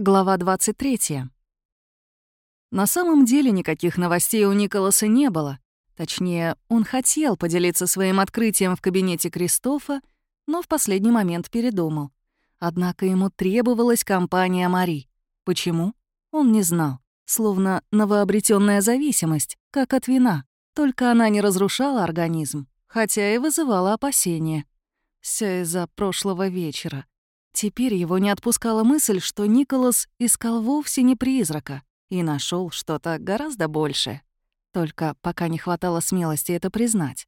Глава 23. На самом деле никаких новостей у Николаса не было. Точнее, он хотел поделиться своим открытием в кабинете Кристофа, но в последний момент передумал. Однако ему требовалась компания Мари. Почему? Он не знал. Словно новообретенная зависимость, как от вина. Только она не разрушала организм, хотя и вызывала опасения. Все из-за прошлого вечера. Теперь его не отпускала мысль, что Николас искал вовсе не призрака и нашел что-то гораздо большее. Только пока не хватало смелости это признать.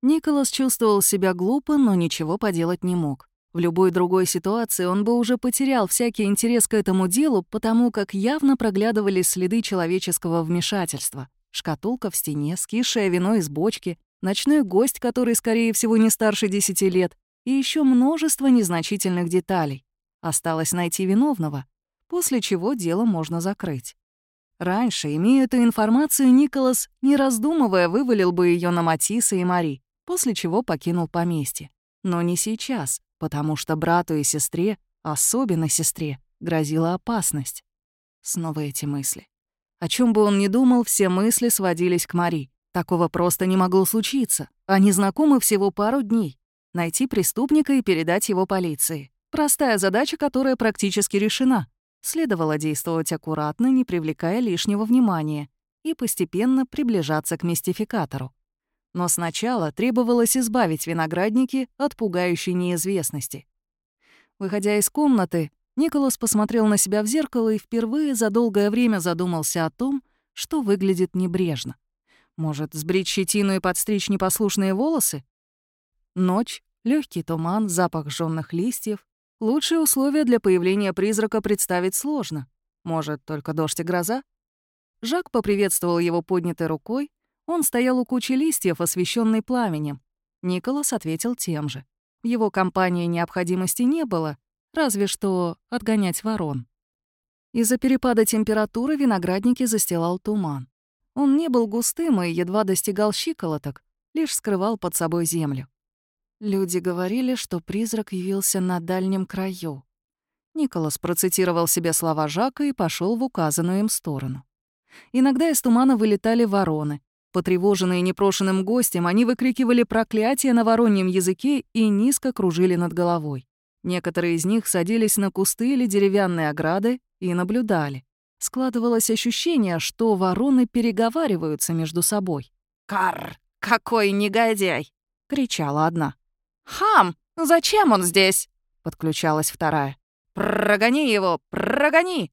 Николас чувствовал себя глупо, но ничего поделать не мог. В любой другой ситуации он бы уже потерял всякий интерес к этому делу, потому как явно проглядывались следы человеческого вмешательства. Шкатулка в стене, скисшее вино из бочки, ночной гость, который, скорее всего, не старше десяти лет, и еще множество незначительных деталей. Осталось найти виновного, после чего дело можно закрыть. Раньше, имея эту информацию, Николас, не раздумывая, вывалил бы ее на Матисса и Мари, после чего покинул поместье. Но не сейчас, потому что брату и сестре, особенно сестре, грозила опасность. Снова эти мысли. О чем бы он ни думал, все мысли сводились к Мари. Такого просто не могло случиться. Они знакомы всего пару дней найти преступника и передать его полиции. Простая задача, которая практически решена. Следовало действовать аккуратно, не привлекая лишнего внимания, и постепенно приближаться к мистификатору. Но сначала требовалось избавить виноградники от пугающей неизвестности. Выходя из комнаты, Николас посмотрел на себя в зеркало и впервые за долгое время задумался о том, что выглядит небрежно. Может, сбрить щетину и подстричь непослушные волосы? Ночь, легкий туман, запах жжённых листьев. Лучшие условия для появления призрака представить сложно. Может, только дождь и гроза? Жак поприветствовал его поднятой рукой. Он стоял у кучи листьев, освещенной пламенем. Николас ответил тем же. В его компании необходимости не было, разве что отгонять ворон. Из-за перепада температуры виноградники застилал туман. Он не был густым и едва достигал щиколоток, лишь скрывал под собой землю. Люди говорили, что призрак явился на дальнем краю. Николас процитировал себе слова Жака и пошел в указанную им сторону. Иногда из тумана вылетали вороны. Потревоженные непрошенным гостем, они выкрикивали проклятия на вороньем языке и низко кружили над головой. Некоторые из них садились на кусты или деревянные ограды и наблюдали. Складывалось ощущение, что вороны переговариваются между собой. «Карр! Какой негодяй!» — кричала одна. «Хам! Зачем он здесь?» — подключалась вторая. «Прогони его! Прогони!»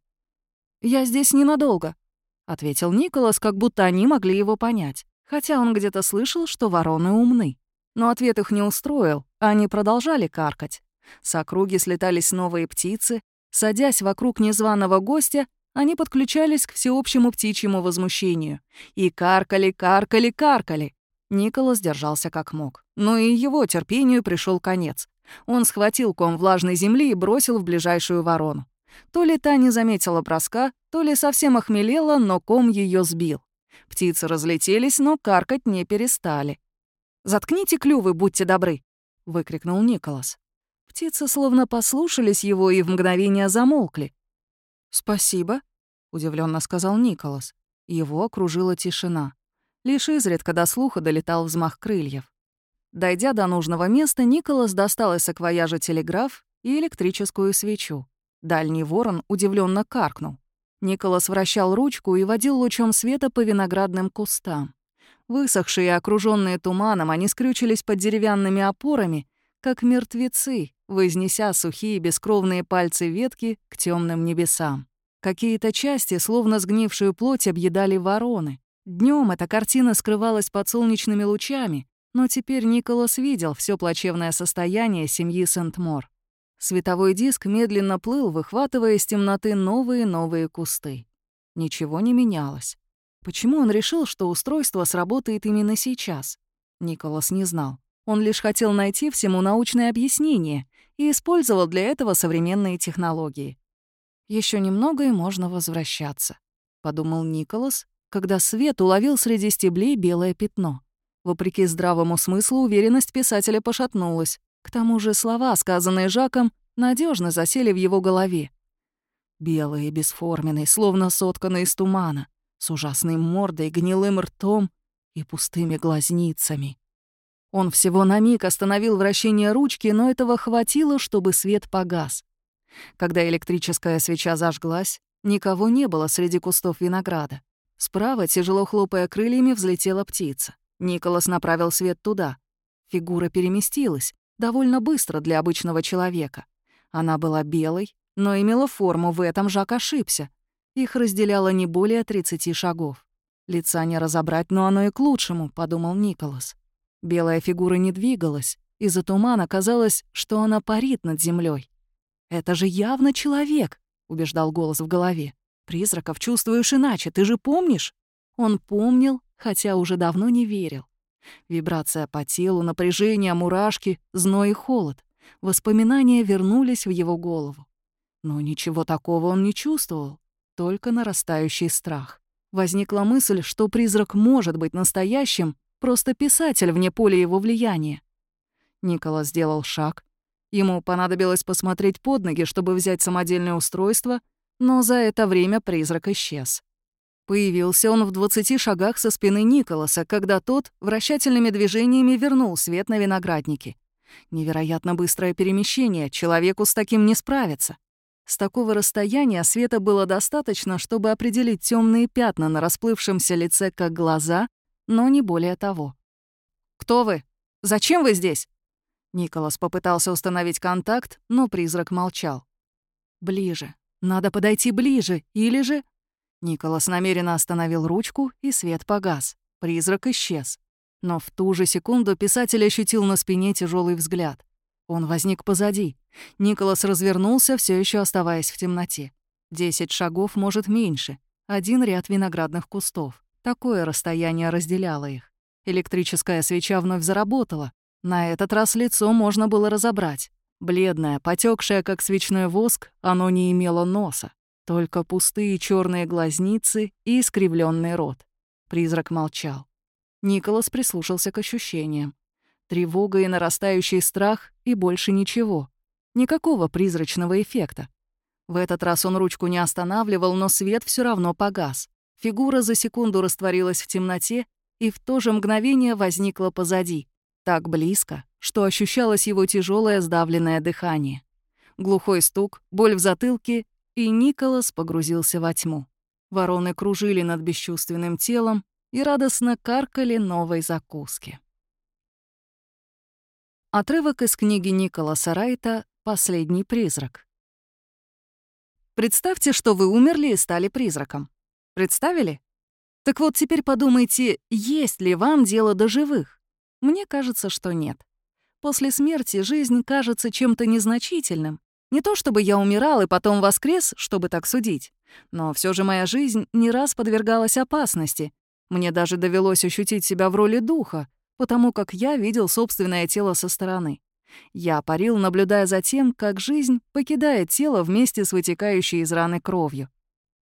«Я здесь ненадолго», — ответил Николас, как будто они могли его понять, хотя он где-то слышал, что вороны умны. Но ответ их не устроил, они продолжали каркать. С округи слетались новые птицы. Садясь вокруг незваного гостя, они подключались к всеобщему птичьему возмущению. И каркали, каркали, каркали. Николас держался как мог. Но и его терпению пришел конец. Он схватил ком влажной земли и бросил в ближайшую ворону. То ли та не заметила броска, то ли совсем охмелела, но ком ее сбил. Птицы разлетелись, но каркать не перестали. «Заткните клювы, будьте добры!» — выкрикнул Николас. Птицы словно послушались его и в мгновение замолкли. «Спасибо», — удивленно сказал Николас. Его окружила тишина. Лишь изредка до слуха долетал взмах крыльев. Дойдя до нужного места, Николас достал из саквояжа телеграф и электрическую свечу. Дальний ворон удивленно каркнул. Николас вращал ручку и водил лучом света по виноградным кустам. Высохшие и окружённые туманом, они скрючились под деревянными опорами, как мертвецы, вознеся сухие бескровные пальцы ветки к темным небесам. Какие-то части, словно сгнившую плоть, объедали вороны. Днем эта картина скрывалась под солнечными лучами, но теперь Николас видел все плачевное состояние семьи Сент-Мор. Световой диск медленно плыл, выхватывая из темноты новые новые кусты. Ничего не менялось. Почему он решил, что устройство сработает именно сейчас? Николас не знал. Он лишь хотел найти всему научное объяснение и использовал для этого современные технологии. Еще немного и можно возвращаться», — подумал Николас, когда свет уловил среди стеблей белое пятно. Вопреки здравому смыслу, уверенность писателя пошатнулась. К тому же слова, сказанные Жаком, надежно засели в его голове. белый и бесформенный, словно сотканный из тумана, с ужасной мордой, гнилым ртом и пустыми глазницами. Он всего на миг остановил вращение ручки, но этого хватило, чтобы свет погас. Когда электрическая свеча зажглась, никого не было среди кустов винограда. Справа, тяжело хлопая крыльями, взлетела птица. Николас направил свет туда. Фигура переместилась, довольно быстро для обычного человека. Она была белой, но имела форму, в этом Жак ошибся. Их разделяло не более 30 шагов. Лица не разобрать, но оно и к лучшему, подумал Николас. Белая фигура не двигалась, из-за тумана казалось, что она парит над землей. «Это же явно человек», — убеждал голос в голове. «Призраков чувствуешь иначе, ты же помнишь?» Он помнил, хотя уже давно не верил. Вибрация по телу, напряжение, мурашки, зной и холод. Воспоминания вернулись в его голову. Но ничего такого он не чувствовал, только нарастающий страх. Возникла мысль, что призрак может быть настоящим, просто писатель вне поля его влияния. Николас сделал шаг. Ему понадобилось посмотреть под ноги, чтобы взять самодельное устройство, но за это время призрак исчез. Появился он в 20 шагах со спины Николаса, когда тот вращательными движениями вернул свет на виноградники. Невероятно быстрое перемещение, человеку с таким не справиться. С такого расстояния света было достаточно, чтобы определить темные пятна на расплывшемся лице как глаза, но не более того. «Кто вы? Зачем вы здесь?» Николас попытался установить контакт, но призрак молчал. «Ближе. Надо подойти ближе, или же...» Николас намеренно остановил ручку, и свет погас. Призрак исчез. Но в ту же секунду писатель ощутил на спине тяжелый взгляд. Он возник позади. Николас развернулся, все еще оставаясь в темноте. Десять шагов, может, меньше. Один ряд виноградных кустов. Такое расстояние разделяло их. Электрическая свеча вновь заработала. На этот раз лицо можно было разобрать. Бледное, потекшее, как свечной воск, оно не имело носа. Только пустые черные глазницы и искривленный рот. Призрак молчал. Николас прислушался к ощущениям. Тревога и нарастающий страх, и больше ничего. Никакого призрачного эффекта. В этот раз он ручку не останавливал, но свет все равно погас. Фигура за секунду растворилась в темноте и в то же мгновение возникла позади. Так близко, что ощущалось его тяжелое сдавленное дыхание. Глухой стук, боль в затылке и Николас погрузился во тьму. Вороны кружили над бесчувственным телом и радостно каркали новой закуски. Отрывок из книги Николаса Райта «Последний призрак». Представьте, что вы умерли и стали призраком. Представили? Так вот теперь подумайте, есть ли вам дело до живых? Мне кажется, что нет. После смерти жизнь кажется чем-то незначительным, не то чтобы я умирал и потом воскрес, чтобы так судить, но все же моя жизнь не раз подвергалась опасности. Мне даже довелось ощутить себя в роли духа, потому как я видел собственное тело со стороны. Я парил, наблюдая за тем, как жизнь покидает тело вместе с вытекающей из раны кровью.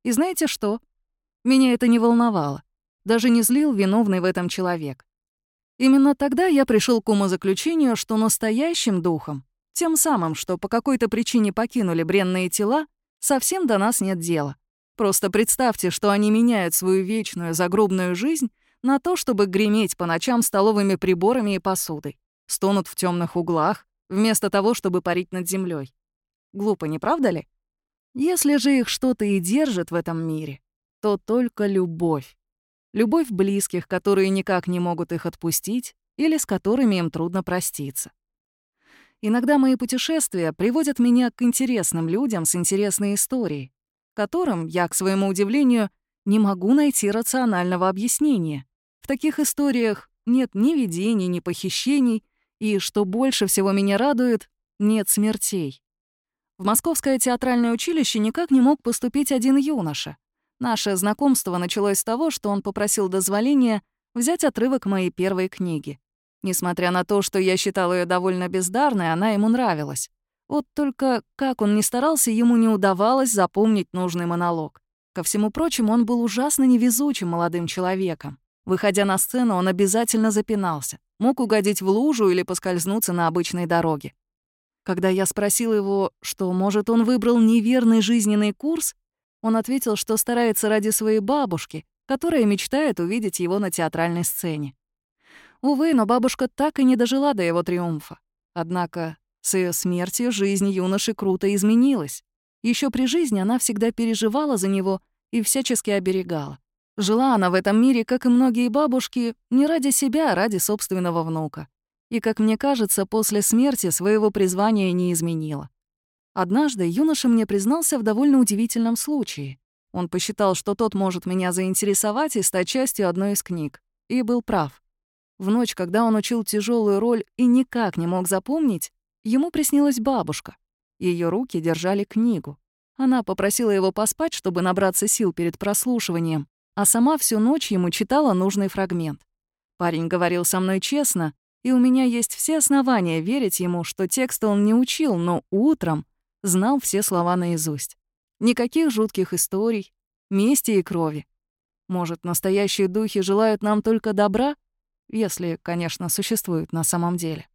И знаете что? Меня это не волновало. Даже не злил виновный в этом человек. Именно тогда я пришел к умозаключению, что настоящим духом тем самым, что по какой-то причине покинули бренные тела, совсем до нас нет дела. Просто представьте, что они меняют свою вечную загробную жизнь на то, чтобы греметь по ночам столовыми приборами и посудой. Стонут в темных углах, вместо того, чтобы парить над землей. Глупо, не правда ли? Если же их что-то и держит в этом мире, то только любовь. Любовь близких, которые никак не могут их отпустить или с которыми им трудно проститься. Иногда мои путешествия приводят меня к интересным людям с интересной историей, которым я, к своему удивлению, не могу найти рационального объяснения. В таких историях нет ни видений, ни похищений, и, что больше всего меня радует, нет смертей. В Московское театральное училище никак не мог поступить один юноша. Наше знакомство началось с того, что он попросил дозволения взять отрывок моей первой книги. Несмотря на то, что я считала ее довольно бездарной, она ему нравилась. Вот только, как он ни старался, ему не удавалось запомнить нужный монолог. Ко всему прочему, он был ужасно невезучим молодым человеком. Выходя на сцену, он обязательно запинался. Мог угодить в лужу или поскользнуться на обычной дороге. Когда я спросил его, что, может, он выбрал неверный жизненный курс, он ответил, что старается ради своей бабушки, которая мечтает увидеть его на театральной сцене. Увы, но бабушка так и не дожила до его триумфа. Однако с ее смертью жизнь юноши круто изменилась. Еще при жизни она всегда переживала за него и всячески оберегала. Жила она в этом мире, как и многие бабушки, не ради себя, а ради собственного внука. И, как мне кажется, после смерти своего призвания не изменила. Однажды юноша мне признался в довольно удивительном случае. Он посчитал, что тот может меня заинтересовать и стать частью одной из книг. И был прав. В ночь, когда он учил тяжелую роль и никак не мог запомнить, ему приснилась бабушка. Ее руки держали книгу. Она попросила его поспать, чтобы набраться сил перед прослушиванием, а сама всю ночь ему читала нужный фрагмент. Парень говорил со мной честно, и у меня есть все основания верить ему, что текста он не учил, но утром знал все слова наизусть. Никаких жутких историй, мести и крови. Может, настоящие духи желают нам только добра, если, конечно, существуют на самом деле.